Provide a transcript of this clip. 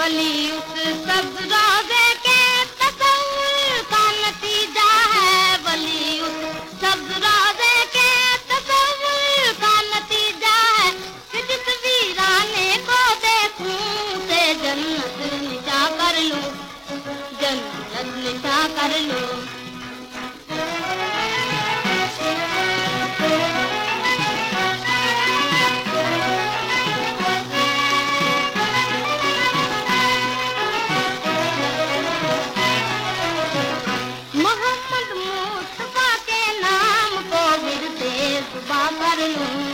वली उस सब रोज़े के का नतीजा है। वली उस सब रोज़े के का नतीजा है। जिस वीराने को देखूँ जन्नत निशा कर लूँ, जन्नत निशा कर लूँ। Hallelujah.